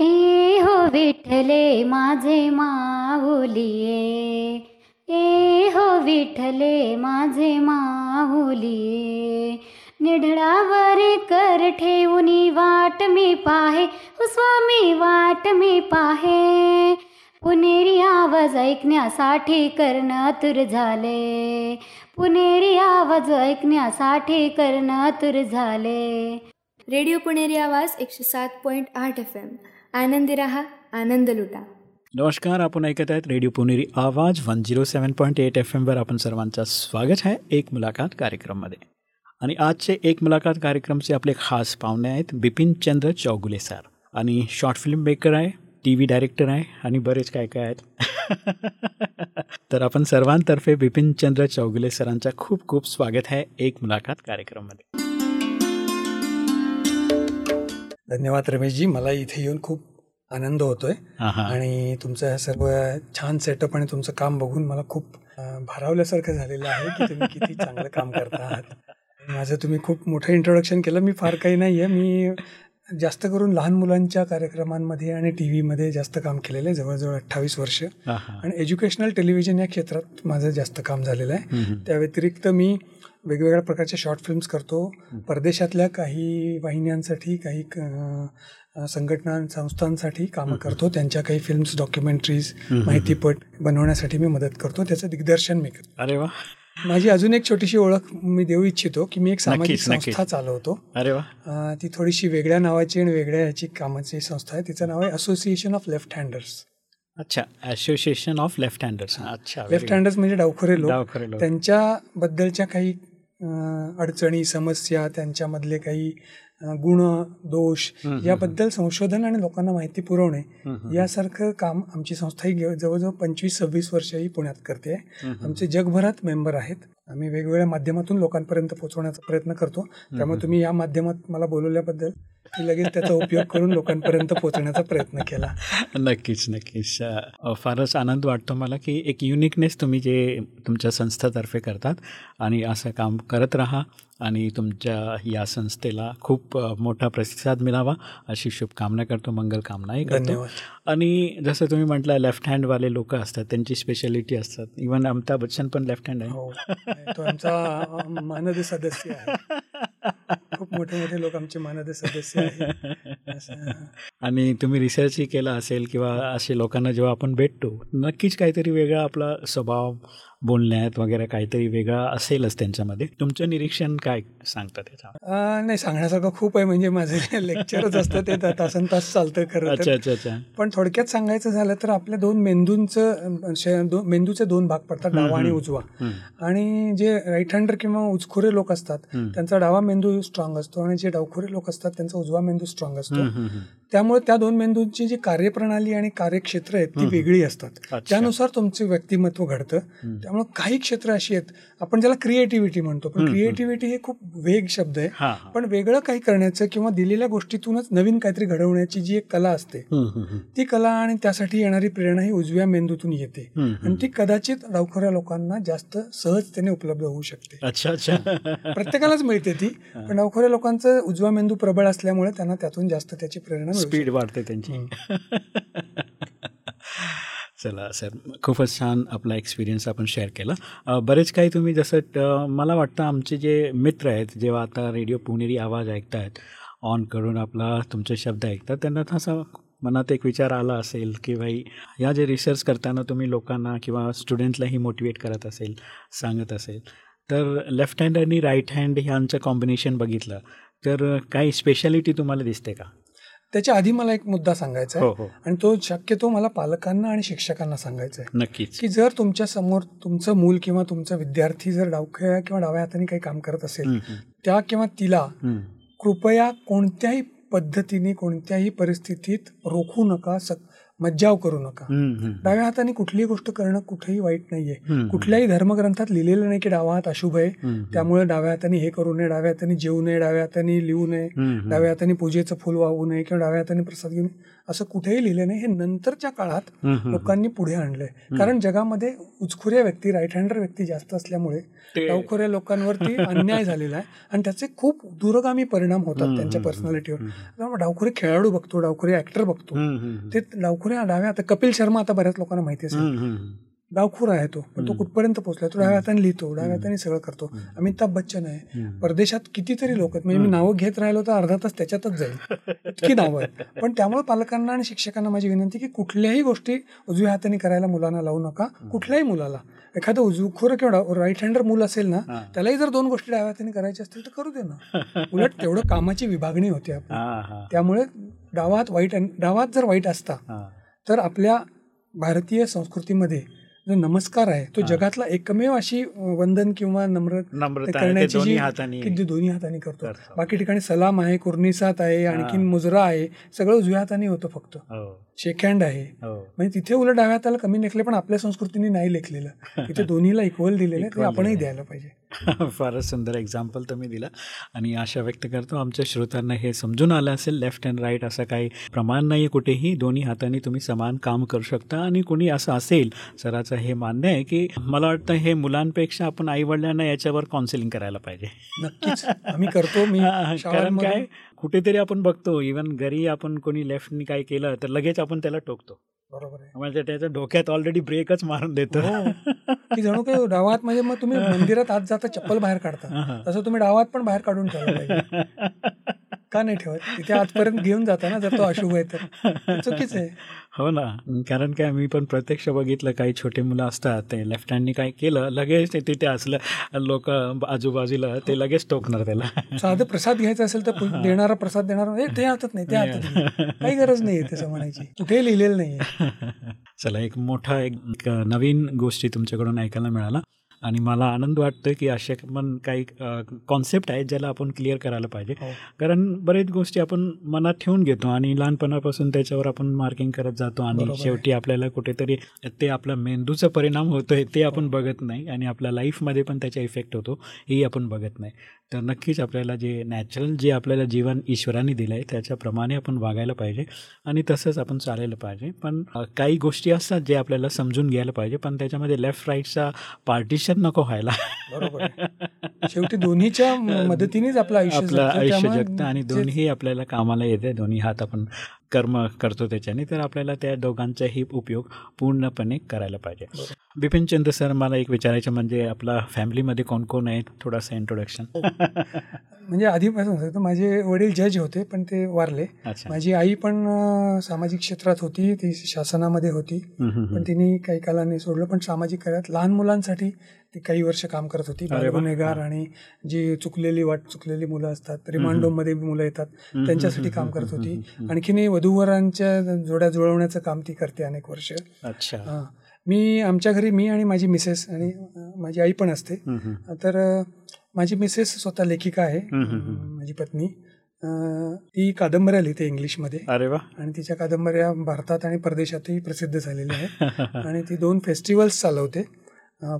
ए हो विठले माझे माहुलिये. ए हो विठले माझे माहुलिये. निढळावर कर ठेवूनी वाट मी पाहे हो स्वामी वाट मी पाहे. पुणेरी आवाज ऐकण्यासाठी कर्ण तुर झाले. पुणेरी आवाज ऐकण्यासाठी कर्ण तुर झाले. रेडिओ पुणेरी आवाज एकशे सात पॉईंट आठ एफ एम. आनंदी रहा आनंद लुटा. नमस्कार आपण ऐकत आहेत radio Puneri Awaaz one zero seven point eight F एमवर आपण सर्वांचं स्वागत आहे एक मुलाखत कार्यक्रममध्ये. आणि आजचे एक मुलाखत कार्यक्रमचे आपले खास पाहुणे आहेत बिपिन चंद्र चौगुले सर. आणि शॉर्ट फिल्म मेकर आहे टी व्ही डायरेक्टर आहे आणि बरेच काय काय आहेत. तर आपण सर्वांतर्फे बिपिन चंद्र चौगुले सरांचं खूप खूप स्वागत आहे एक मुलाखत कार्यक्रममध्ये. धन्यवाद रमेशजी मला इथे येऊन खूप आनंद होतोय. आणि तुमचं सर्व छान सेटअप आणि तुमचं काम बघून मला खूप भारावल्यासारखं झालेलं आहे की तुम्ही किती चांगलं काम करता आहात. माझं तुम्ही खूप मोठं इंट्रोडक्शन केलं. मी फार काही नाही आहे मी जास्त करून लहान मुलांच्या कार्यक्रमांमध्ये आणि टी व्हीमध्ये जास्त काम केलेलं आहे. जवळजवळ अठ्ठावीस वर्ष. आणि एज्युकेशनल टेलिव्हिजन या क्षेत्रात माझं जास्त काम झालेलं आहे. त्या व्यतिरिक्त मी वेगवेगळ्या प्रकारच्या शॉर्ट फिल्म्स करतो. परदेशातल्या काही वाहिन्यांसाठी काही संघटना संस्थांसाठी कामं करतो. त्यांच्या काही फिल्म्स डॉक्युमेंटरीज माहितीपट बनवण्यासाठी मी मदत करतो. त्याचं दिग्दर्शन मी करतो. अरे वा. माझी अजून एक छोटीशी ओळख मी देऊ इच्छितो की मी एक सामाजिक. संस्था चालवतो. अरे वा. ती थोडीशी वेगळ्या नावाची आणि वेगळ्या ह्याची कामाची संस्था आहे. तिचं नाव आहे असोसिएशन ऑफ लेफ्ट हँडर्स अच्छा असोसिएशन ऑफ लेफ्ट हँडर्स अच्छा लेफ्ट. हँडर्स म्हणजे डावखरे लोक. त्यांच्याबद्दलच्या काही अडचणी समस्या त्यांच्यामधले काही गुण दोष याबद्दल संशोधन आणि लोकांना माहिती पुरवणे यासारखं काम आमची संस्था ही जवळजवळ पंचवीस सव्वीस वर्ष ही पुण्यात करते. आमचे जगभरात मेंबर आहेत. आम्ही वेगवेगळ्या माध्यमातून लोकांपर्यंत पोहोचवण्याचा प्रयत्न करतो. त्यामुळे तुम्ही या माध्यमात मला बोलवल्याबद्दल मी लगेच त्याचा उपयोग करून लोकांपर्यंत पोहोचण्याचा प्रयत्न केला. नक्कीच नक्कीच. फारच आनंद वाटतो मला की एक युनिकनेस तुम्ही जे तुमच्या संस्थेतर्फे करतात आणि असं काम करत राहा आणि तुमच्या या संस्थेला खूप मोठा प्रतिसाद मिळावा. अशी शुभकामना करतो मंगल कामनाही करतो. आणि जसं तुम्ही म्हटलं लेफ्ट हँडवाले लोक असतात त्यांची स्पेशालिटी असतात. इवन अमिताभ बच्चन पण लेफ्ट हँड आहे. हो. तो आमचा मानद सदस्य आहे. खूप मोठे मोठे लोक आमचे मानद सदस्य आहेत. आणि तुम्ही रिसर्चही केला असेल किंवा असे लोकांना जेव्हा आपण भेटतो नक्कीच काहीतरी वेगळा आपला स्वभाव बोलण्यात वगैरे काहीतरी वेगळा असेलच त्यांच्यामध्ये. तुमचं निरीक्षण काय सांगतं त्याच्या नाही सांगण्यासारखं खूप आहे. म्हणजे माझे लेक्चरच असतं ते तासन तास चालतं खरं अच्छा अच्छा अच्छा. पण थोडक्यात सांगायचं झालं तर आपल्या दोन मेंदूंचं दो- मेंदूचे दोन भाग पडतात डावा आणि उजवा. आणि जे राईट हँडर किंवा उचखुरे लोक असतात त्यांचा डावा मेंदू स्ट्रॉंग असतो आणि जे डावखुरे लोक असतात त्यांचा उजवा मेंदू स्ट्रॉंग असतो. त्यामुळे त्या दोन मेंदूंची जी कार्यप्रणाली आणि कार्यक्षेत्र आहेत ती वेगळी असतात. त्यानुसार तुमचे व्यक्तिमत्व घडतं. त्यामुळे काही क्षेत्र अशी आहेत आपण ज्याला क्रिएटिव्हिटी म्हणतो पण क्रिएटिव्हिटी हे खूप वेग शब्द आहे. पण वेगळं काही करण्याचं किंवा दिलेल्या गोष्टीतूनच नवीन काहीतरी घडवण्याची जी एक कला असते ती कला आणि त्यासाठी येणारी प्रेरणा ही उजव्या मेंदूतून येते. आणि ती कदाचित डावखऱ्या लोकांना जास्त सहजतेने उपलब्ध होऊ शकते. अच्छा अच्छा. प्रत्येकालाच मिळते ती पण डावखऱ्या लोकांचं उजवा मेंदू प्रबळ असल्यामुळे त्यांना त्यातून जास्त त्याची प्रेरणा स्पीड वाढते त्यांची. चला सर खूपच छान आपला एक्सपिरियन्स आपण शेअर केला. बरेच काही तुम्ही जसं मला वाटतं आमचे जे मित्र आहेत जेव्हा आता रेडिओ पुणेरी आवाज ऐकतायत ऑन करून आपला तुमचे शब्द ऐकतात त्यांना तसा मनात एक विचार आला असेल की भाई या जे रिसर्च करताना तुम्ही लोकांना किंवा स्टुडंटलाही मोटिवेट करत असेल सांगत असेल तर लेफ्ट हँड आणि राईट हँड ह्यांचं कॉम्बिनेशन बघितलं तर काही स्पेशालिटी तुम्हाला दिसते का? त्याच्या आधी मला एक मुद्दा सांगायचा हो आहे. हो आणि तो शक्यतो मला पालकांना आणि शिक्षकांना सांगायचा आहे. नक्कीच. की जर तुमच्यासमोर तुमचं मूल किंवा तुमचा विद्यार्थी जर डावख्या किंवा डाव्या हाताने काही काम करत असेल त्या किंवा तिला. कृपया कोणत्याही पद्धतीने कोणत्याही परिस्थितीत रोखू नका स मज्जाव करू नका. डाव्या हाताने कुठलीही गोष्ट करणं कुठेही वाईट नाहीये. कुठल्याही धर्मग्रंथात लिहिलेलं नाही की डावा हात अशुभ आहे. त्यामुळे डाव्या हाताने हे करू नये डाव्या हाताने जेवू नये डाव्या हाताने लिहू नये. डाव्या हाताने पूजेचं फुल वाहू नये किंवा डाव्या हाताने प्रसाद घेऊ नये असं कुठेही लिहिलं नाही. हे नंतरच्या काळात. लोकांनी पुढे आणलंय. कारण जगामध्ये उचखुऱ्या व्यक्ती राईट हँडर व्यक्ती जास्त असल्यामुळे डावखोऱ्या लोकांवरती अन्याय झालेला आहे. आणि त्याचे खूप दूरगामी परिणाम होतात त्यांच्या पर्सनॅलिटीवर डावखोरे खेळाडू बघतो डावखोरे ऍक्टर बघतो. ते डावखोरे डाव्या आता कपिल शर्मा आता बऱ्याच लोकांना माहिती असेल. डावखोर आहे तो. पण तो कुठपर्यंत पोहोचला तो डाव्या हाताने लिहितो डाव्या हाताने सगळं करतो. अमिताभ बच्चन आहे. परदेशात कितीतरी लोक आहेत. म्हणजे मी नावं घेत राहिलो तर अर्धा तास त्याच्यातच जाईल. इतकी नावं आहेत. पण त्यामुळे पालकांना आणि शिक्षकांना माझी विनंती की कुठल्याही गोष्टी उजव्या हाताने करायला मुलांना लावू नका. कुठल्याही मुलाला. एखादं उजवखोर किंवा राईट हँडर मूल असेल ना त्यालाही जर दोन गोष्टी डाव्या हाताने करायच्या असतील तर करू दे ना. उलट तेवढं कामाची विभागणी होते हा, त्यामुळे डावा हात वाईट डावा हात जर वाईट असता. तर आपल्या भारतीय संस्कृतीमध्ये जो नमस्कार आहे तो जगातला एकमेव अशी वंदन किंवा नम्र करण्याची दोन्ही जी दोन्ही हाताने करतो. करतो. बाकी ठिकाणी सलाम आहे कुर्निसात आहे आणखीन मुजरा आहे सगळं उजव्या हाताने होतं फक्त. हो. शेक हँड आहे. हो. म्हणजे तिथे उलट डाव्या हाताला कमी लेखले पण आपल्या संस्कृतीने नाही लेखलेलं. तिथे दोन्हीला इक्वल दिलेलं ते आपणही द्यायला पाहिजे. फारच सुंदर एक्झाम्पल तुम्ही दिला. आणि आशा व्यक्त करतो आमच्या श्रोत्यांना हे समजून आलं असेल लेफ्ट अँड राईट असं काही प्रमाण नाही कुठेही. दोन्ही हाताने तुम्ही समान काम करू शकता. आणि कोणी असं असेल सराचं हे मान्य आहे की मला वाटतं हे मुलांपेक्षा आपण आईवडिलांना याच्यावर काउन्सिलिंग करायला पाहिजे. नक्कीच. आम्ही करतो. मी कारण काय? कुठेतरी आपण बघतो इवन घरी आपण कोणी लेफ्टनी काय केलं तर लगेच आपण त्याला टोकतो. बरोबर आहे. म्हणजे त्याच्या डोक्यात ऑलरेडी ब्रेकच मारून देतो. हो. की जणू काही डावात म्हणजे मग तुम्ही मंदिरात आत जाता चप्पल बाहेर काढता. तसं तुम्ही डावात पण बाहेर काढून ठेवलं का नाही ठेवत? तिथे आजपर्यंत घेऊन जाता ना जर तो अशुभ आहे तर. चुकीच आहे. हो ना. कारण काय मी पण प्रत्यक्ष बघितलं काही छोटे मुलं असतात ते लेफ्ट हँडनी काय केलं लगेच ते तिथे असलं लोक आजूबाजूला ते लगेच टोकणार त्याला. साधं प्रसाद घ्यायचा असेल तर देणारा प्रसाद देणारा "ए, ते हातात नाही ते हातात नाही." काही गरज नाही तसं म्हणायची. कुठेही लिहिलेलं नाहीये. चला एक मोठा एक नवीन गोष्टी तुमच्याकडून ऐकायला मिळाला. आणि मला आनंद वाटतो की अशा पण काही कॉन्सेप्ट आहेत ज्याला आपण क्लिअर करायला पाहिजे हो. कारण बरेच गोष्टी आपण मनात ठेवून घेतो आणि लहानपणापासून त्याच्यावर आपण मार्किंग करत जातो आणि. शेवटी आपल्याला कुठेतरी ते आपल्या मेंदूचा परिणाम होतोय ते आपण बघत नाही आणि आपल्या लाईफमध्ये पण त्याचा इफेक्ट होतो हेही आपण बघत नाही तर नक्कीच आपल्याला जे नॅचरल जे आपल्याला जीवन ईश्वराने दिलं आहे त्याच्याप्रमाणे आपण वागायला पाहिजे आणि तसंच आपण चालायला पाहिजे. पण काही गोष्टी असतात जे आपल्याला समजून घ्यायला पाहिजे पण त्याच्यामध्ये लेफ्ट राईटचा पार्टिशन नको व्हायला. बरोबर शेवटी दोन्हीच्या मदतीनेच आपलं आयुष्य आपलं. आयुष्य जगतं आणि दोन्ही आपल्याला कामाला येते दोन्ही हात आपण कर्म करतो त्याच्याने तर आपल्याला त्या दोघांचाही उपयोग पूर्णपणे करायला पाहिजे. बिपिन चंद्र सर मला एक विचारायचं म्हणजे आपला फॅमिलीमध्ये कोण कोण आहे थोडासा इंट्रोडक्शन म्हणजे आधीपासून माझे वडील जज होते पण ते वारले. माझी आई पण सामाजिक क्षेत्रात होती ती शासनामध्ये होती. पण तिने काही कालाने सोडलं पण सामाजिक कार्यात लहान मुलांसाठी ती काही वर्ष काम करत होती. गुन्हेगार आणि जी चुकलेली वाट चुकलेली मुलं असतात रिमांडोमध्ये मुलं येतात त्यांच्यासाठी काम करत होती. आणखीनही वधूवरांच्या जोड्या जुळवण्याचं काम ती करते अनेक वर्ष. अच्छा. मी आमच्या घरी मी आणि माझी मिसेस आणि माझी आई पण असते. तर माझी मिसेस स्वतः लेखिका आहे. माझी पत्नी. ती कादंबऱ्या लिहिते इंग्लिशमध्ये. अरे वा. आणि तिच्या कादंबऱ्या भारतात आणि परदेशातही प्रसिद्ध झालेल्या आहेत. आणि ती दोन फेस्टिवल्स चालवते.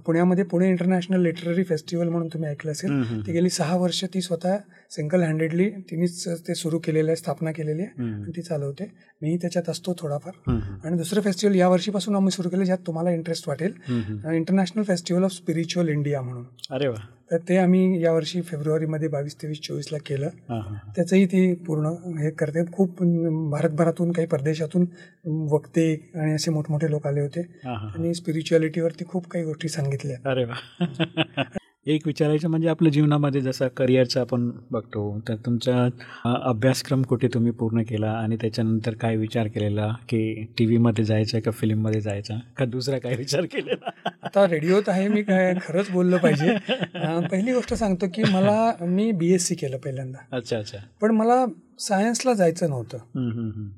पुण्यामध्ये पुणे इंटरनॅशनल लिटररी फेस्टिवल म्हणून तुम्ही ऐकलं असेल. ती गेली सहा वर्ष ती स्वतः सिंगल हँडेडली तिनेच ते सुरू केलेलं आहे स्थापना केलेली आहे. आणि ती चालवते मीही त्याच्यात असतो थोडाफार आणि दुसरं फेस्टिवल या वर्षीपासून आम्ही सुरू केलं ज्यात तुम्हाला इंटरेस्ट वाटेल. International festival of spiritual India म्हणून अरे वा तर ते आम्ही यावर्षी फेब्रुवारीमध्ये बावीस तेवीस चोवीसला केलं. त्याचंही ती पूर्ण हे करते खूप भारतभरातून काही परदेशातून वक्ते आणि असे मोठमोठे लोक आले होते. आणि स्पिरिच्युअलिटीवरती खूप काही गोष्टी सांगितल्या. अरे वा. एक विचारायचं म्हणजे आपल्या जीवनामध्ये जसं करिअरचं आपण बघतो तर तुमचा अभ्यासक्रम कुठे तुम्ही पूर्ण केला आणि त्याच्यानंतर काय विचार केलेला? की टी व्हीमध्ये जायचं का फिल्ममध्ये जायचं? का दुसरा काय विचार केलेला? आता रेडिओत आहे मी काय खरंच बोललं पाहिजे. पहिली गोष्ट सांगतो की मला मी बी एस सी केलं पहिल्यांदा. अच्छा अच्छा. पण मला सायन्सला जायचं नव्हतं.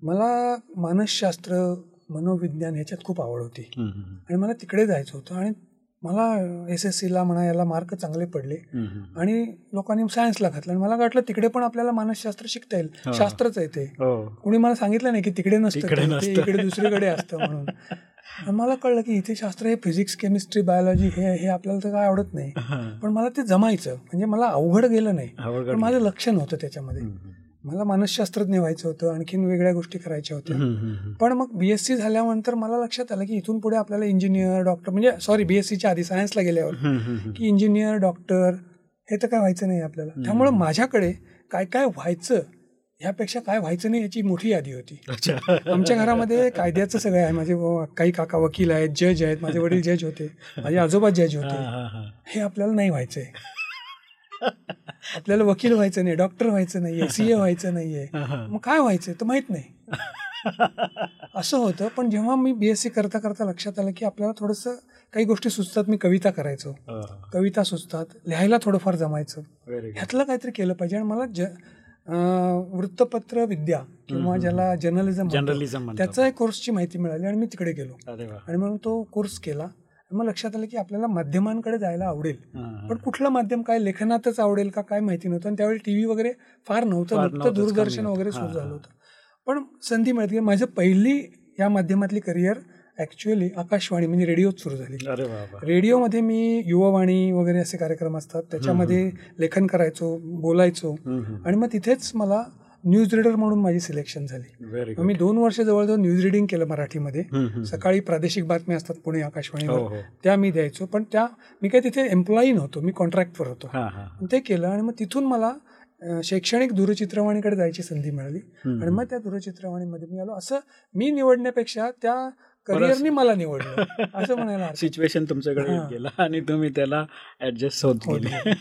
मला मानसशास्त्र मनोविज्ञान ह्याच्यात खूप आवड होती. आणि मला तिकडे जायचं होतं आणि मला एस एस सीला म्हणा याला मार्क चांगले पडले. आणि लोकांनी सायन्सला घातलं. आणि मला वाटलं तिकडे पण आपल्याला मानसशास्त्र शिकता येईल. हा. शास्त्रच आहे ते. हो. कोणी मला सांगितलं नाही की तिकडे नसतं ते. इकडे दुसरीकडे असतं म्हणून. मला कळलं की इथे शास्त्र हे फिजिक्स केमिस्ट्री बायोलॉजी हे हे आपल्याला तर काय आवडत नाही. पण मला ते जमायचं. म्हणजे मला अवघड गेलं नाही. पण माझं लक्ष नव्हतं त्याच्यामध्ये. मला मानसशास्त्रज्ञ व्हायचं होतं आणखीन वेगळ्या गोष्टी करायच्या होत्या. पण मग बी एस सी झाल्यानंतर मला लक्षात आलं की इथून पुढे आपल्याला इंजिनियर डॉक्टर म्हणजे सॉरी बी एस सीच्या आधी सायन्सला गेल्यावर. की इंजिनियर डॉक्टर हे तर काय व्हायचं नाही आपल्याला. त्यामुळे माझ्याकडे काय काय व्हायचं ह्यापेक्षा काय व्हायचं नाही याची मोठी यादी होती. आमच्या घरामध्ये कायद्याचं सगळं आहे. माझे काही काका वकील आहेत जज आहेत माझे वडील जज होते माझे आजोबा जज होते. हे आपल्याला नाही व्हायचंय. आपल्याला वकील व्हायचं नाही डॉक्टर व्हायचं नाहीये सीए व्हायचं नाहीये. मग काय व्हायचं? तर माहीत नाही. असं होतं पण जेव्हा मी बीएससी करता करता लक्षात आलं की आपल्याला थोडंसं काही गोष्टी सुचतात मी कविता करायचो. कविता सुचतात लिहायला थोडंफार जमायचं. ह्यातलं काहीतरी केलं पाहिजे आणि मला ज वृत्तपत्र विद्या किंवा ज्याला जर्नलिझम जर्नलिझम. त्याचा एक कोर्सची माहिती मिळाली आणि मी तिकडे गेलो. आणि म्हणून तो कोर्स केला. मग लक्षात आलं की आपल्याला माध्यमांकडे जायला आवडेल. पण कुठलं माध्यम काय लेखनातच आवडेल का काय माहिती नव्हतं. आणि त्यावेळी टी व्ही वगैरे फार नव्हतं. नव्हतंच, दूरदर्शन वगैरे. सुरू झालं. होतं. पण संधी मिळते माझं पहिली या माध्यमातली करिअर ॲक्च्युअली आकाशवाणी म्हणजे रेडिओत सुरू झाली. रेडिओमध्ये मी युववाणी वगैरे असे कार्यक्रम असतात. त्याच्यामध्ये लेखन करायचो बोलायचो. आणि मग तिथेच मला न्यूज रीडर म्हणून माझी सिलेक्शन झाली. मी दोन वर्ष जवळजवळ न्यूज रिडिंग केलं मराठीमध्ये. सकाळी प्रादेशिक बातम्या असतात पुणे हो आकाशवाणीवर हो त्या मी द्यायचो. पण त्या मी काही तिथे एम्प्लॉई नव्हतो मी कॉन्ट्रॅक्टवर होतो. हा हा. ते केलं आणि मग तिथून मला शैक्षणिक दूरचित्रवाणीकडे जायची संधी मिळाली. आणि मग त्या दूरचित्रवाणीमध्ये मी आलो. असं मी निवडण्यापेक्षा त्या करिअरनी मला निवडलं. असं म्हणायला सिच्युएशन तुमच्याकडे. गेला आणि तुम्ही त्याला ऍडजस्ट होत गेले.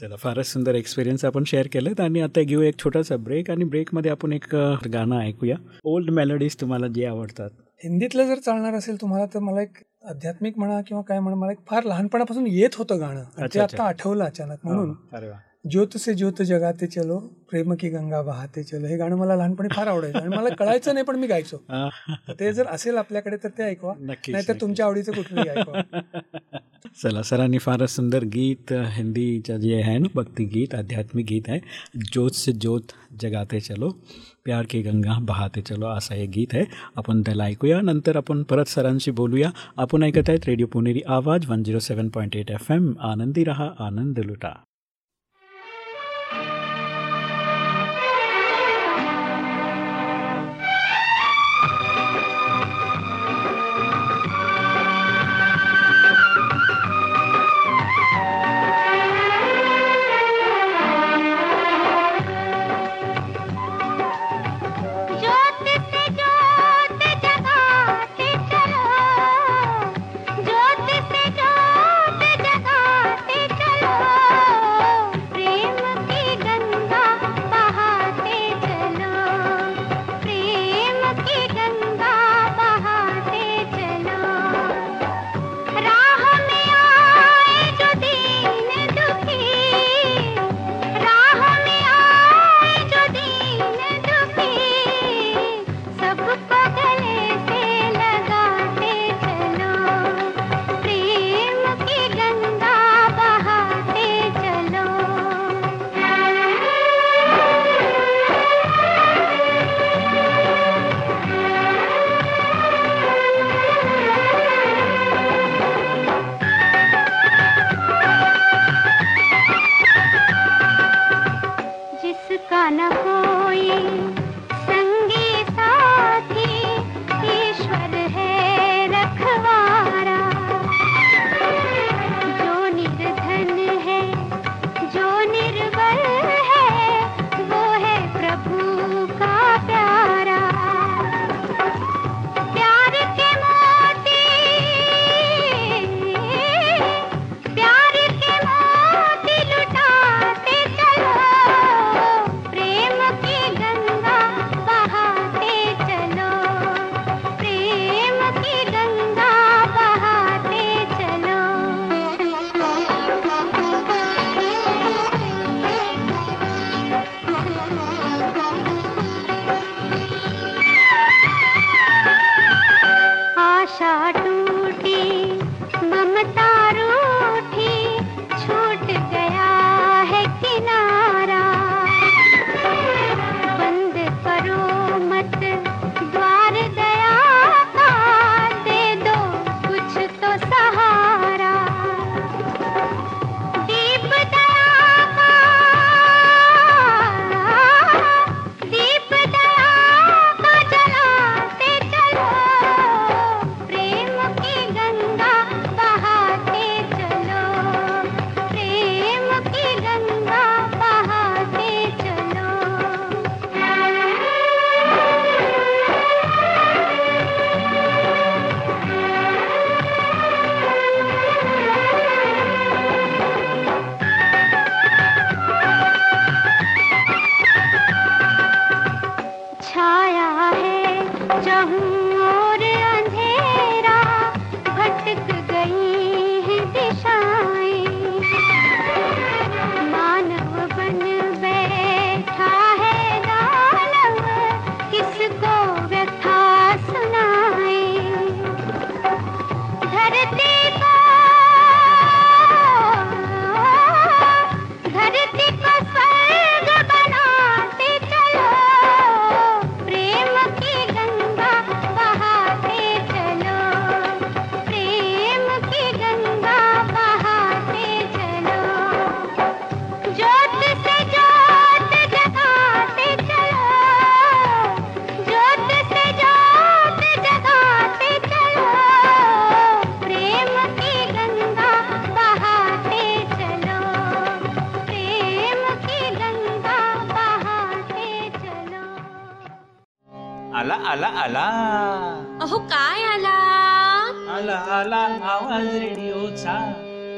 चला फारच सुंदर एक्सपिरियन्स आपण शेअर केलेत आणि आता घेऊ एक छोटासा ब्रेक आणि ब्रेकमध्ये आपण एक गाणं ऐकूया. ओल्ड मेलोडीज तुम्हाला जे आवडतात. हिंदीतलं जर चालणार असेल तुम्हाला तर मला एक आध्यात्मिक म्हणा किंवा काय म्हणा मला एक फार लहानपणापासून येत होतं गाणं. ते. आता आठवलं अचानक म्हणून. अरे वा. ज्योत से ज्योत जगाते चलो प्रेम की गंगा वाहते चलो. हे गाणं मला लहानपणी फार आवडायचं आणि मला कळायचं नाही पण मी गायचो. तर ते जर असेल आपल्याकडे तर ते ऐकवा. नाहीतर नक्कीच. तुमच्या आवडीचं कुठलंही ऐकवा. चला सरांनी फारच सुंदर गीत हिंदीचं जे आहे ना भक्ती गीत आध्यात्मिक गीत आहे ज्योत से ज्योत जगाते चलो प्यार की गंगा बहाते चलो असं हे गीत आहे. आपण त्याला ऐकूया नंतर आपण परत सरांशी बोलूया. आपण ऐकत आहेत radio Puneri Awaaz one zero seven point eight F M. आनंदी रहा आनंद लुटा.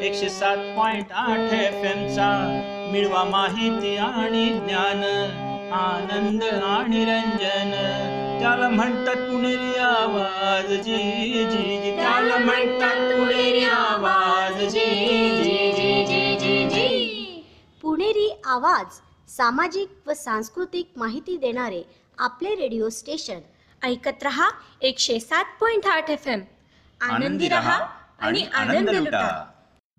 एकशे सात पॉइंट आठ एफ चा मिळवा माहिती आणि ज्ञान आनंद आणि रंजन. त्याला म्हणतात पुणेरी आवाज जी जी जी. त्याला म्हणतात पुणेरी आवाज जी जी जी जी जी जी. पुणेरी आवाज सामाजिक व सांस्कृतिक माहिती देणारे आपले रेडिओ स्टेशन. ऐकत रहा एकशे सात पॉइंट आठ एफ एम आनंदी रहा आणि आनंद लुटा.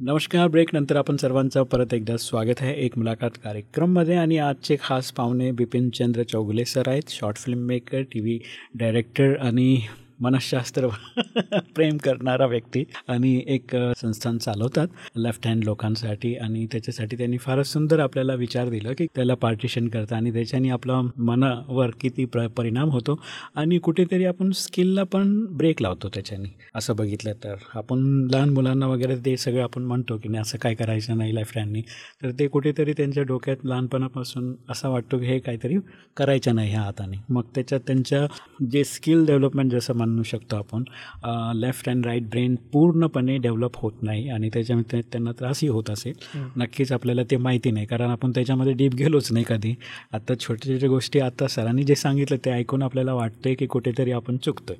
नमस्कार ब्रेक नंतर आपण सर्वांचं परत एकदा स्वागत आहे एक मुलाखत कार्यक्रममध्ये आणि आजचे खास पाहुणे बिपिनचंद्र चौगुले सर आहेत short film maker T V director आणि मनशास्त्र प्रेम करणारा व्यक्ती आणि एक संस्थान चालवतात लेफ्ट हँड लोकांसाठी आणि त्याच्यासाठी त्यांनी फारच सुंदर आपल्याला विचार दिला की त्याला पार्टिशन करता आणि त्याच्याने आपला मनावर किती प्र परिणाम होतो आणि कुठेतरी आपण स्किलला पण ब्रेक लावतो त्याच्याने. असं बघितलं तर आपण लहान मुलांना वगैरे ते सगळं आपण म्हणतो की नाही असं काय करायचं नाही लेफ्ट हँडनी तर ते कुठेतरी त्यांच्या डोक्यात लहानपणापासून असा वाटतो की हे काहीतरी करायचं नाही ह्या हाताने. मग त्याच्यात त्यांच्या जे स्किल डेव्हलपमेंट जसं म्हण शकतो आपण. लेफ्ट अँड राईट ब्रेन पूर्णपणे डेव्हलप होत नाही आणि त्याच्यामध्ये त्यांना त्रासही होत असेल. नक्कीच आपल्याला ते माहिती नाही. कारण आपण त्याच्यामध्ये डीप गेलोच नाही कधी. आता छोट्या छोट्या गोष्टी आता सरांनी जे सांगितलं ते ऐकून आपल्याला वाटतंय की कुठेतरी आपण चुकतोय.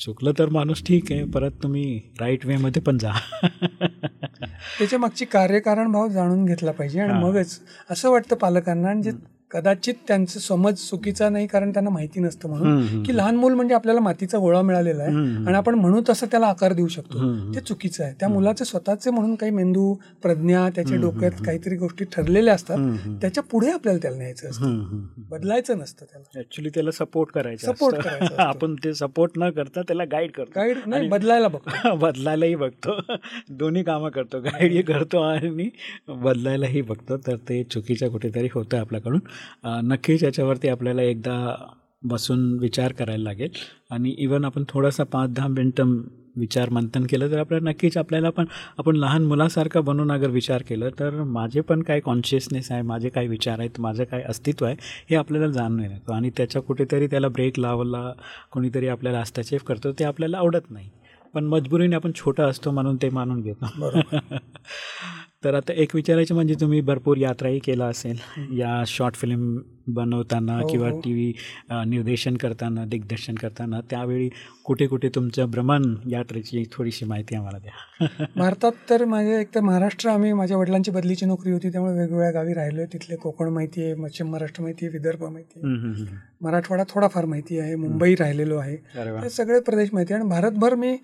चुकलं तर माणूस ठीक आहे. परत तुम्ही राईट वेमध्ये पण जा. त्याच्या मागची कार्यकारण भाव जाणून घेतला पाहिजे आणि. मगच असं वाटतं पालकांना आणि जे कदाचित त्यांचं समज चुकीचा नाही कारण त्यांना माहिती नसतं म्हणून. की लहान मूल म्हणजे आपल्याला मातीचा गोळा मिळालेला आहे. आणि आपण म्हणू तसं त्याला आकार देऊ शकतो. ते चुकीचं आहे. त्या मुलाचे स्वतःचे म्हणून काही मेंदू प्रज्ञा त्याच्या डोक्यात काहीतरी गोष्टी ठरलेल्या असतात. त्याच्या पुढे आपल्याला त्याला न्यायचं असतं. बदलायचं नसतं त्याला. ऍक्च्युली त्याला सपोर्ट करायचं असतं. करायचं. आपण ते सपोर्ट न करता त्याला गाईड करतो. गाईड नाही बदलायला बघतो. बदलायलाही बघतो. दोन्ही कामं करतो. गाईडही करतो आणि बदलायलाही बघतो. तर ते चुकीचं कुठेतरी होतं आपल्याकडून. नक्कीच याच्यावरती आपल्याला एकदा बसून विचार करायला लागेल. आणि इवन आपण थोडासा पाच दहा मिनटं विचार मंथन केलं तर आपल्याला नक्कीच आपल्याला पण आपण लहान मुलासारखं बनून अगर विचार केलं तर माझे पण काय कॉन्शियसनेस आहे माझे काय विचार आहेत माझं काय अस्तित्व आहे हे आपल्याला जाणून येतो. आणि त्याच्या कुठेतरी त्याला ब्रेक लावला कोणीतरी आपल्याला हस्तक्षेप करतो ते आपल्याला आवडत नाही. पण मजबुरीने आपण छोटा असतो म्हणून ते मानून घेतो. तर आता एक विचारायचं म्हणजे तुम्ही भरपूर यात्राही केला असेल. या शॉर्ट फिल्म बनवताना हो, किंवा हो. टी व्ही निर्देशन करताना दिग्दर्शन करताना त्यावेळी कुठे कुठे तुमचं भ्रमण यात्रेची थोडीशी माहिती आम्हाला द्या. भारतात तर माझे एक तर महाराष्ट्र आम्ही माझ्या वडिलांची बदलीची नोकरी होती त्यामुळे वेगवेगळ्या गावी राहिलो तिथले कोकण माहिती आहे पश्चिम महाराष्ट्र माहिती आहे विदर्भ माहिती आहे. मराठवाडा थोडाफार माहिती आहे मुंबई राहिलेलो आहे. सगळे प्रदेश माहिती आहे. आणि भारतभर मी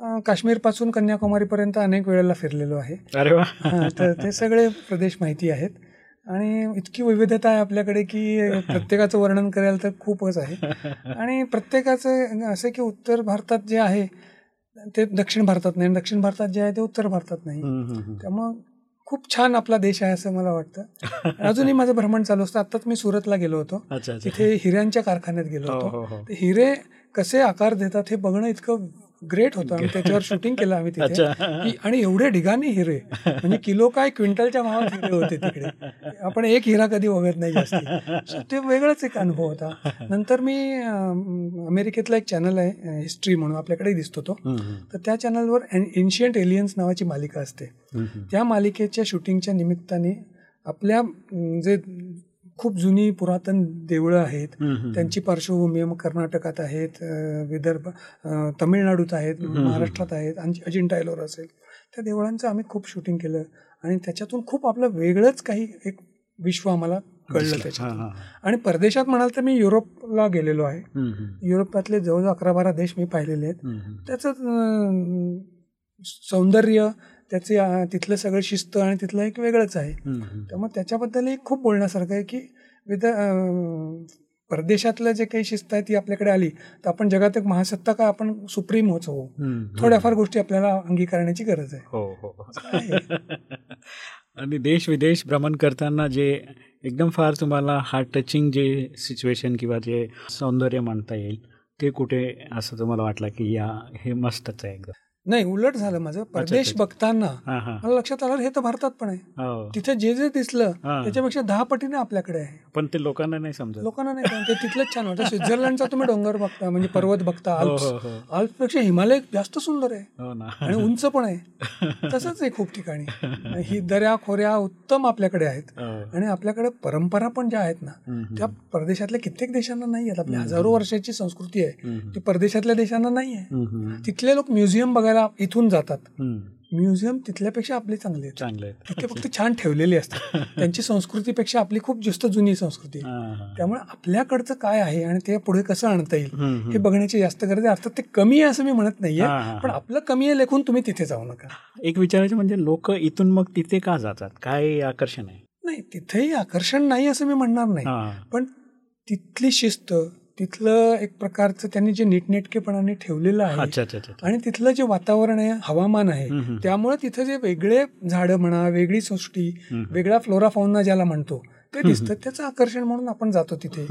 काश्मीरपासून कन्याकुमारीपर्यंत अनेक वेळेला फिरलेलो आहे. अरे वा. तर ते सगळे प्रदेश माहिती आहेत. आणि इतकी विविधता आहे आपल्याकडे की प्रत्येकाचं वर्णन करायला तर खूपच आहे. आणि प्रत्येकाचं असं की उत्तर भारतात जे आहे ते दक्षिण भारतात नाही. आणि दक्षिण भारतात जे आहे ते उत्तर भारतात नाही. त्यामुळं खूप छान आपला देश आहे असं मला वाटतं. अजूनही माझं भ्रमण चालू असतं. आत्ताच मी सुरतला गेलो होतो. तिथे हिऱ्यांच्या कारखान्यात गेलो हो होतो. हो हो. हिरे कसे आकार देतात हे बघणं इतकं ग्रेट होतं. आणि त्याच्यावर शूटिंग केलं आम्ही तिथे. आणि एवढे ढिगाने हिरे. म्हणजे किलो काय क्विंटलच्या भावात हिरे होते तिकडे. आपण एक हिरा कधी बघत नाही जास्त. ते वेगळाच एक अनुभव होता. नंतर मी अमेरिकेतला एक चॅनल आहे हिस्ट्री म्हणून आपल्याकडे दिसतो तो. तर त्या चॅनलवर एन्शियंट एलियन्स नावाची मालिका असते. त्या मालिकेच्या शूटिंगच्या निमित्ताने आपल्या जे खूप जुनी पुरातन देवळं आहेत. त्यांची पार्श्वभूमी कर्नाटकात आहेत विदर्भ तमिळनाडूत आहेत महाराष्ट्रात आहेत अजि- अजिंठा एलोरा असेल त्या देवळांचं आम्ही खूप शूटिंग केलं आणि त्याच्यातून खूप आपलं वेगळंच काही एक विश्व आम्हाला कळलं. त्याच्यातून हां, आणि परदेशात म्हणाल तर मी युरोपला गेलेलो आहे. युरोपातले जवळजवळ अकरा बारा देश मी पाहिलेले आहेत. त्याचं सौंदर्य त्याचे तिथलं सगळं शिस्त आणि तिथलं एक वेगळंच आहे. त्यामुळे त्याच्याबद्दलही खूप बोलण्यासारखं आहे की विद परदेशातलं जे काही शिस्त आहे ती आपल्याकडे आली तर आपण जगात एक महासत्ता का आपण सुप्रीम होच हम्म, थोड्याफार गोष्टी आपल्याला अंगीकारण्याची गरज आहे. हो हो. आणि देश विदेश भ्रमण करताना जे एकदम फार तुम्हाला हार्ट टचिंग जे सिच्युएशन किंवा जे सौंदर्य म्हणता येईल ते कुठे असं तुम्हाला वाटलं की या हे मस्तच आहे एकदम? नाही उलट झालं माझं. परदेश. बघताना हां हां. मला लक्षात आलं हे तर भारतात पण आहे. हो. तिथे जे जे दिसलं हां. त्याच्यापेक्षा दहा पटीने आपल्याकडे आहे. पण ते लोकांना नाही समजत. लोकांना नाही. ते तिथलंच छान वाटतं. स्वित्झर्लंडचा तुम्ही डोंगर बघता म्हणजे पर्वत बघता हो आल्प्स हो. हो आल्प्सपेक्षा हिमालय जास्त सुंदर आहे. हो आणि उंच पण आहे. तसंच आहे खूप ठिकाणी. ही दऱ्या खोऱ्या उत्तम आपल्याकडे आहेत. हो. आणि आपल्याकडे परंपरा पण ज्या आहेत ना त्या परदेशातल्या कित्येक देशांना नाही आहेत. आपल्या हजारो वर्षाची संस्कृती आहे. ती परदेशातल्या देशांना नाही आहे. तिथले लोक म्युझियम बघायला इथून जातात. म्युझियम तिथल्यापेक्षा आपली चांगली चांगलं तिथे फक्त छान ठेवलेली असतात. त्यांची संस्कृतीपेक्षा आपली खूप जास्त जुनी संस्कृती. त्यामुळे आपल्याकडचं काय आहे आणि ते पुढे कसं आणता येईल. हे बघण्याची जास्त गरज आहे. अर्थात ते कमी आहे असं मी म्हणत नाहीये पण आपलं कमी आहे लेखून तुम्ही तिथे जाऊ नका. एक विचारायचं म्हणजे लोक इथून मग तिथे का जातात? काय आकर्षण आहे? नाही तिथेही आकर्षण नाही असं मी म्हणणार नाही. पण तिथली शिस्त तिथलं एक प्रकारचं त्यांनी जे नीटनेटकेपणाने ठेवलेलं आहे अच्छा अच्छा अच्छा आणि तिथलं जे वातावरण आहे हवामान आहे. त्यामुळे तिथं जे वेगळे झाडं म्हणा वेगळी सृष्टी. वेगळा फ्लोरा फाउना ज्याला म्हणतो ते दिसतं. त्याचं आकर्षण म्हणून आपण जातो तिथे.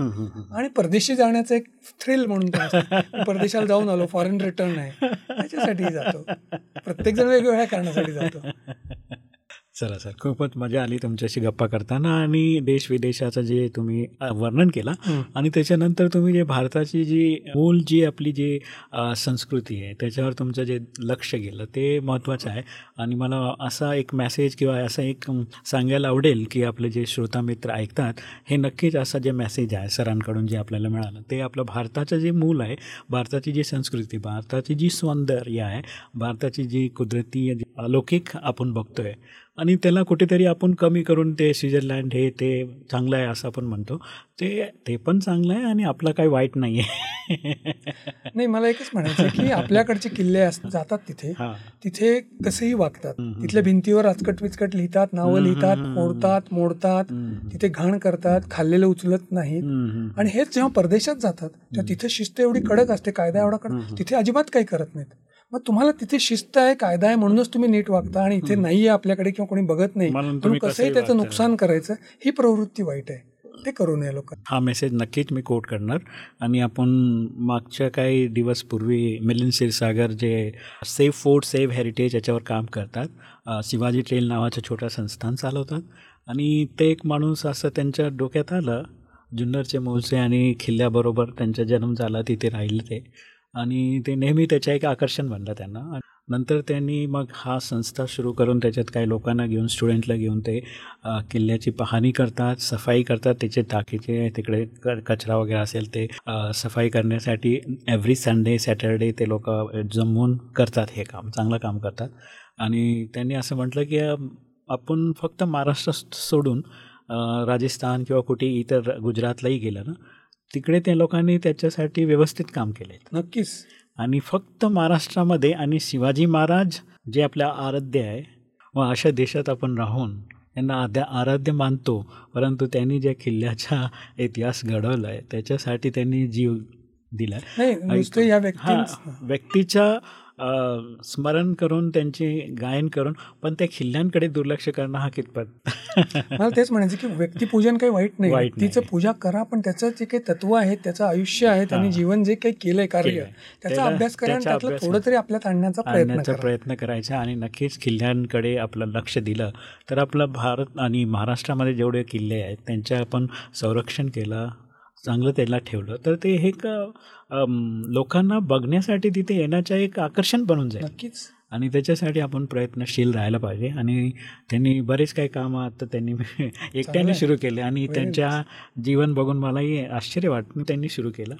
आणि परदेशी जाण्याचं एक थ्रिल म्हणून परदेशाला जाऊन आलो फॉरेन रिटर्न आहे त्याच्यासाठी जातो. प्रत्येक जण वेगवेगळ्या कारणासाठी जातो. चला सर खूपच मजा आली तुमच्याशी गप्पा करताना आणि देश विदेशाचं जे तुम्ही वर्णन केला. आणि त्याच्यानंतर तुम्ही जे भारताची जी मूल जी आपली जी संस्कृती आहे त्याच्यावर तुमचं जे लक्ष गेलं ते महत्त्वाचं आहे आणि मला असा एक मेसेज किंवा असं एक सांगायला आवडेल की आपले जे श्रोता मित्र ऐकतात हे नक्कीच असं जे मेसेज आहे सरांकडून जे आपल्याला मिळालं ते आपलं भारताचं जे मूल आहे भारताची जी संस्कृती भारताची जी सौंदर्य आहे भारताची जी कुदरती अलौकिक आपण बघतोय आणि त्याला कुठेतरी आपण कमी करून ते स्वित्झर्लंड हे ते चांगलं आहे असं आपण म्हणतो. ते ते पण चांगलं आहे आणि आपलं काही वाईट नाही आहे नाही मला एकच म्हणायचं की आपल्याकडचे किल्ले जातात तिथे. तिथे कसेही वागतात. तिथल्या भिंतीवर अचकट विचकट लिहितात नावं लिहितात फोडतात मोडतात. तिथे घाण करतात खाल्लेलं उचलत नाहीत. आणि हेच जेव्हा परदेशात जातात तेव्हा तिथे शिस्त एवढी कडक असते कायदा एवढा कडक तिथे अजिबात काही करत नाहीत. मग तुम्हाला तिथे शिस्त आहे कायदा आहे म्हणूनच तुम्ही नीट वागता आणि इथे नाही आहे आपल्याकडे किंवा कोणी बघत नाही म्हणून कसंही त्याचं. नुकसान करायचं ही प्रवृत्ती वाईट आहे. ते करू नये लोकांना हा मेसेज नक्कीच मी कोट करणार. आणि आपण मागच्या काही दिवस पूर्वी मिलिंद क्षीरसागर जे सेफ फूड सेव्ह हेरिटेज याच्यावर काम करतात शिवाजी ट्रेल नावाचं छोटं संस्थान चालवतात. आणि ते एक माणूस असं त्यांच्या डोक्यात आलं जुन्नरचे मूळचे आणि खिल्ल्याबरोबर त्यांचा जन्म झाला तिथे राहिले ते. आणि ते नेहमी त्याच्या एक आकर्षण बनलं त्यांना. नंतर त्यांनी मग हा संस्था सुरू करून त्याच्यात काही लोकांना घेऊन स्टुडंटला घेऊन ते किल्ल्याची पाहणी करतात सफाई करतात. त्याचे टाकीचे तिकडे कचरा वगैरे असेल ते सफाई करण्यासाठी एव्हरी संडे सॅटरडे ते लोक जमवून करतात हे काम चांगलं काम करतात. आणि त्यांनी असं म्हटलं की आपण फक्त महाराष्ट्र सोडून राजस्थान किंवा कुठे इतर गुजरातलाही गेलं ना तिकडे त्या लोकांनी त्याच्यासाठी व्यवस्थित काम केले नक्कीच. आणि फक्त महाराष्ट्रामध्ये आणि शिवाजी महाराज जे आपल्या आराध्य आहे व अशा देशात आपण राहून त्यांना आद्या आराध्य मानतो परंतु त्यांनी ज्या किल्ल्याचा इतिहास घडवला आहे त्याच्यासाठी त्यांनी जीव दिला नाही व्यक्तीच्या स्मरण करून त्यांचे गायन करून पण त्या किल्ल्यांकडे दुर्लक्ष करणं हा कितपत मला तेच म्हणायचं की व्यक्तिपूजन काही वाईट नाही. व्यक्तीचं पूजा करा पण त्याचं जे काही तत्व आहे त्याचं आयुष्य आहे त्यांनी. जीवन जे काही केलंय कार्य. त्याचा अभ्यास करा त्यातलं थोडं तरी आपल्यात आणण्याचा प्रयत्न प्रयत्न करायचा आणि नक्कीच किल्ल्यांकडे आपलं लक्ष दिलं तर आपलं भारत आणि महाराष्ट्रामध्ये जेवढे किल्ले आहेत त्यांचं आपण संरक्षण केलं चांगलं त्याला ठेवलं. तर ते एक अम, लोकांना बघण्यासाठी तिथे येण्याचं एक आकर्षण बनून जाईल. नक्कीच. आणि त्याच्यासाठी आपण प्रयत्नशील राहायला पाहिजे. आणि त्यांनी बरेच काही कामं आता त्यांनी एकट्याने सुरू केले. आणि त्यांच्या जीवन बघून मलाही आश्चर्य वाटतं. त्यांनी सुरू केलं.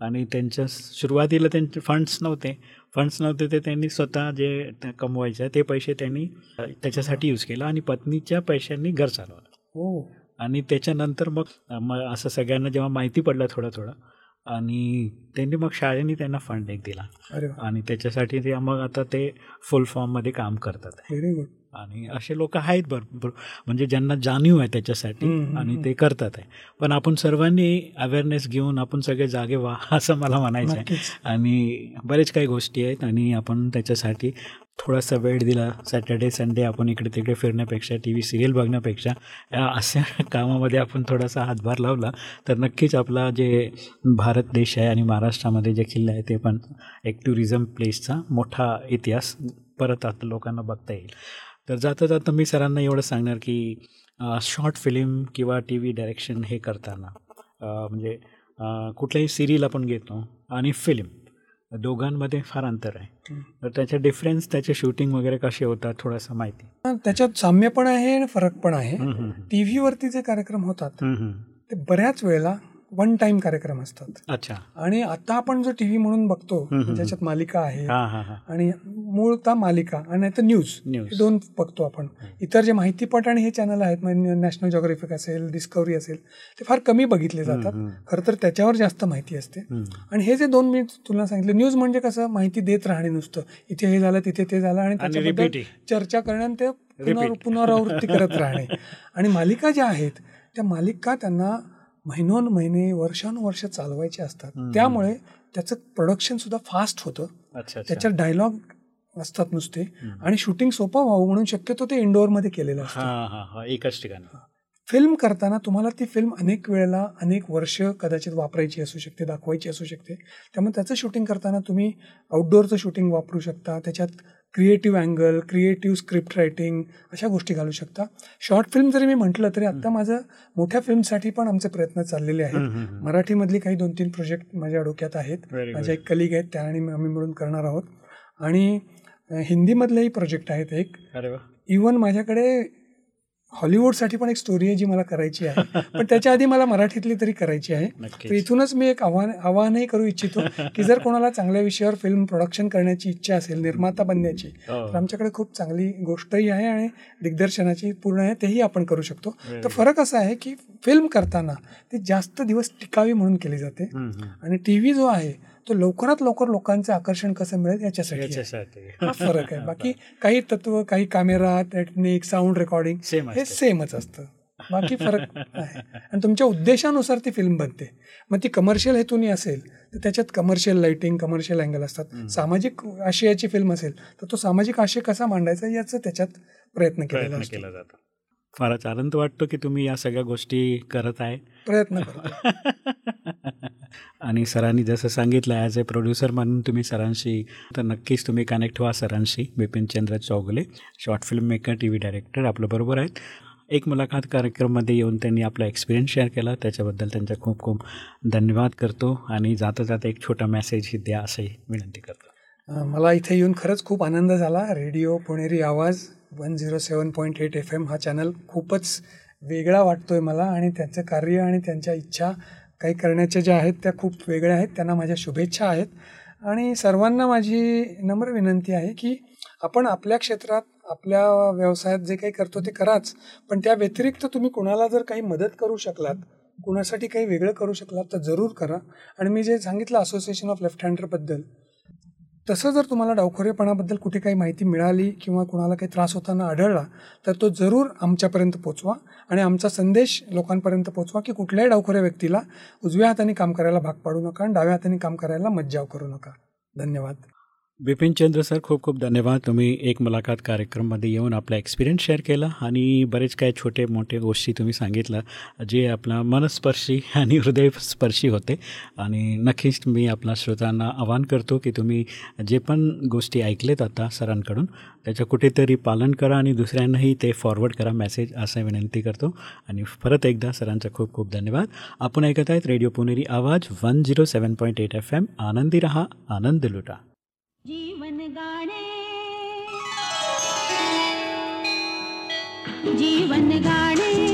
आणि त्यांच्या सुरुवातीला त्यांचे फंड्स नव्हते. फंड्स नव्हते ते त्यांनी स्वतः जे कमवायचे ते पैसे त्यांनी त्याच्यासाठी यूज केला. आणि पत्नीच्या पैशांनी घर चालवलं. हो. आणि त्याच्यानंतर मग मग असं सगळ्यांना जेव्हा माहिती पडलं थोडं थोडं आणि त्यांनी मग शाळेने त्यांना फंड एक दिला आणि त्याच्यासाठी ते मग आता ते फुल फॉर्ममध्ये काम करतात. व्हेरी गुड आणि असे लोक आहेत भरपूर म्हणजे ज्यांना जाणीव आहे त्याच्यासाठी आणि ते करतात आहे. पण आपण सर्वांनी अवेअरनेस घेऊन आपण सगळे जागे व्हा असं मला म्हणायचं आहे. आणि बरेच काही गोष्टी आहेत आणि आपण त्याच्यासाठी थोडासा वेळ दिला. सॅटर्डे संडे आपण इकडे तिकडे फिरण्यापेक्षा टी व्ही सिरियल बघण्यापेक्षा या अशा कामामध्ये आपण थोडासा हातभार लावला तर नक्कीच आपला जे भारत देश आहे आणि महाराष्ट्रामध्ये जे किल्ले आहे ते पण एक टुरिझम प्लेसचा मोठा इतिहास परत आता लोकांना बघता येईल. तर जाता जाता मी सरांना एवढं सांगणार की शॉर्ट फिल्म किंवा टी व्ही डायरेक्शन हे करताना म्हणजे कुठल्याही सिरियल आपण घेतो आणि फिल्म दोघांमध्ये फार अंतर आहे. तर त्याचे डिफरन्स त्याचे शूटिंग वगैरे कसे होतात थोडंसं माहिती. त्याच्यात साम्य पण आहे आणि फरक पण आहे. टी व्हीवरती जे कार्यक्रम होतात. ते बऱ्याच वेळेला वन टाइम कार्यक्रम असतात. अच्छा. आणि आता आपण जो टी व्ही म्हणून बघतो. ज्याच्यात मालिका आहे. हां हां हां. आणि मूळता मालिका आणि तर न्यूज न्यूज. हे दोन बघतो आपण. इतर जे माहितीपट आणि हे चॅनल आहेत नॅशनल जॉग्राफिक असेल डिस्कवरी असेल ते फार कमी बघितले जातात. खरं तर त्याच्यावर जास्त माहिती असते. आणि हे जे दोन मी तुला सांगितलं न्यूज म्हणजे कसं माहिती देत राहणे नुसतं. इथे हे झालं तिथे ते झालं आणि त्याच्याबद्दल चर्चा करणे ते. पुनरावृत्ती करत राहणे. आणि मालिका ज्या आहेत त्या मालिका त्यांना महिनोन महिने वर्षानुवर्ष चालवायचे असतात. त्यामुळे त्याचं प्रोडक्शन सुद्धा फास्ट होतं. त्याच्यात डायलॉग असतात नुसते. आणि शूटिंग सोपं व्हावं म्हणून शक्यतो ते इंडोअरमध्ये केलेलं असतं. हां हां. हां एकच ठिकाणी. फिल्म करताना तुम्हाला ती फिल्म अनेक वेळेला अनेक वर्ष कदाचित वापरायची असू शकते दाखवायची असू शकते. त्यामुळे त्याचं शूटिंग करताना तुम्ही आउटडोअरचं शूटिंग वापरू शकता. त्याच्यात creative angle creative script writing अशा गोष्टी घालू शकता. शॉर्ट फिल्म जरी मी म्हटलं तरी आत्ता माझं मोठ्या फिल्मसाठी पण आमचे प्रयत्न चाललेले आहेत. मराठीमधली काही दोन तीन प्रोजेक्ट माझ्या डोक्यात आहेत. माझ्या एक कलिग आहेत त्या आणि आम्ही मिळून करणार आहोत. आणि हिंदीमधलेही प्रोजेक्ट आहेत एक. इवन माझ्याकडे हॉलिवूडसाठी पण एक स्टोरी आहे जी मला करायची आहे. पण त्याच्या आधी मला मराठीतली तरी करायची आहे. तर इथूनच मी एक आव्हान आवाहनही करू इच्छितो की जर कोणाला चांगल्या विषयावर फिल्म प्रोडक्शन करण्याची इच्छा असेल निर्माता बनण्याची हो. तर आमच्याकडे खूप चांगली गोष्टही आहे आणि दिग्दर्शनाची पूर्ण आहे तेही आपण करू शकतो. तर फरक असा आहे की फिल्म करताना ती जास्त दिवस टिकावी म्हणून केली जाते. आणि टी व्ही जो आहे तो लवकरात लवकर लोकांचं आकर्षण कसं मिळेल याच्यासाठी हा फरक आहे. बाकी काही तत्व काही camera technique sound recording same हे सेमच असतं. बाकी फरक आहे. आणि तुमच्या उद्देशानुसार ती फिल्म बनते. मग ती कमर्शियल हेतूनी असेल तर त्याच्यात कमर्शियल लाइटिंग कमर्शियल अँगल असतात. सामाजिक आशयाची फिल्म असेल तर तो सामाजिक आशय कसा मांडायचा याचं त्याच्यात प्रयत्न असतो. केला जातो. फारच आनंद वाटतो की तुम्ही या सगळ्या गोष्टी करत आहे. प्रयत्न करतो आणि सरांनी जसं सांगितलं ॲज अ प्रोड्युसर म्हणून तुम्ही सरांशी तर नक्कीच तुम्ही कनेक्ट व्हा सरांशी Bipinchandra Chougale short film maker T V director आपल्याबरोबर आहेत. एक मुलाखत कार्यक्रममध्ये येऊन त्यांनी आपला एक्सपिरियन्स शेअर केला. त्याच्याबद्दल त्यांचा खूप खूप धन्यवाद करतो आणि जाता जाता एक छोटा मेसेज द्या असंही विनंती करतो. मला इथे येऊन खरंच खूप आनंद झाला. Radio Puneri Awaaz one zero seven point eight F M हा चॅनल खूपच वेगळा वाटतोय मला आणि त्यांचं कार्य आणि त्यांच्या इच्छा काही करण्याच्या ज्या आहेत त्या खूप वेगळ्या आहेत. त्यांना माझ्या शुभेच्छा आहेत. आणि सर्वांना माझी नम्र विनंती आहे की आपण आपल्या क्षेत्रात आपल्या व्यवसायात जे काही करतो ते कराच. पण त्या व्यतिरिक्त तुम्ही कुणाला जर काही मदत करू शकलात कुणासाठी काही वेगळं करू शकलात तर जरूर करा. आणि मी जे सांगितलं असोसिएशन ऑफ लेफ्ट हँडरबद्दल तसं जर तुम्हाला डावखोरेपणाबद्दल कुठे काही माहिती मिळाली किंवा कुणाला काही त्रास होताना आढळला तर तो जरूर आमच्यापर्यंत पोचवा आणि आमचा संदेश लोकांपर्यंत पोचवा की कुठल्याही डावखोऱ्या व्यक्तीला उजव्या हाताने काम करायला भाग पाडू नका आणि डाव्या हाताने काम करायला मज्जाव करू नका. धन्यवाद. बिपिनचंद्र सर खूप खूप धन्यवाद. तुम्ही एक मुलाखत कार्यक्रममध्ये येऊन आपला एक्सपिरियन्स शेअर केला आणि बरेच काही छोटे मोठे गोष्टी तुम्ही सांगितलं जे आपला मनस्पर्शी आणि हृदयस्पर्शी होते. आणि नक्कीच मी आपल्या श्रोतांना आवाहन करतो की तुम्ही जे पण गोष्टी ऐकलेत आता सरांकडून त्याचं कुठेतरी पालन करा आणि दुसऱ्यांनाही ते फॉरवर्ड करा. मेसेज असं विनंती करतो. आणि परत एकदा सरांचा खूप खूप धन्यवाद. आपण ऐकत आहेत radio Puneri Awaaz one zero seven point eight F M आनंदी रहा आनंद लुटा. जीवन गाणे. जीवन गाणे.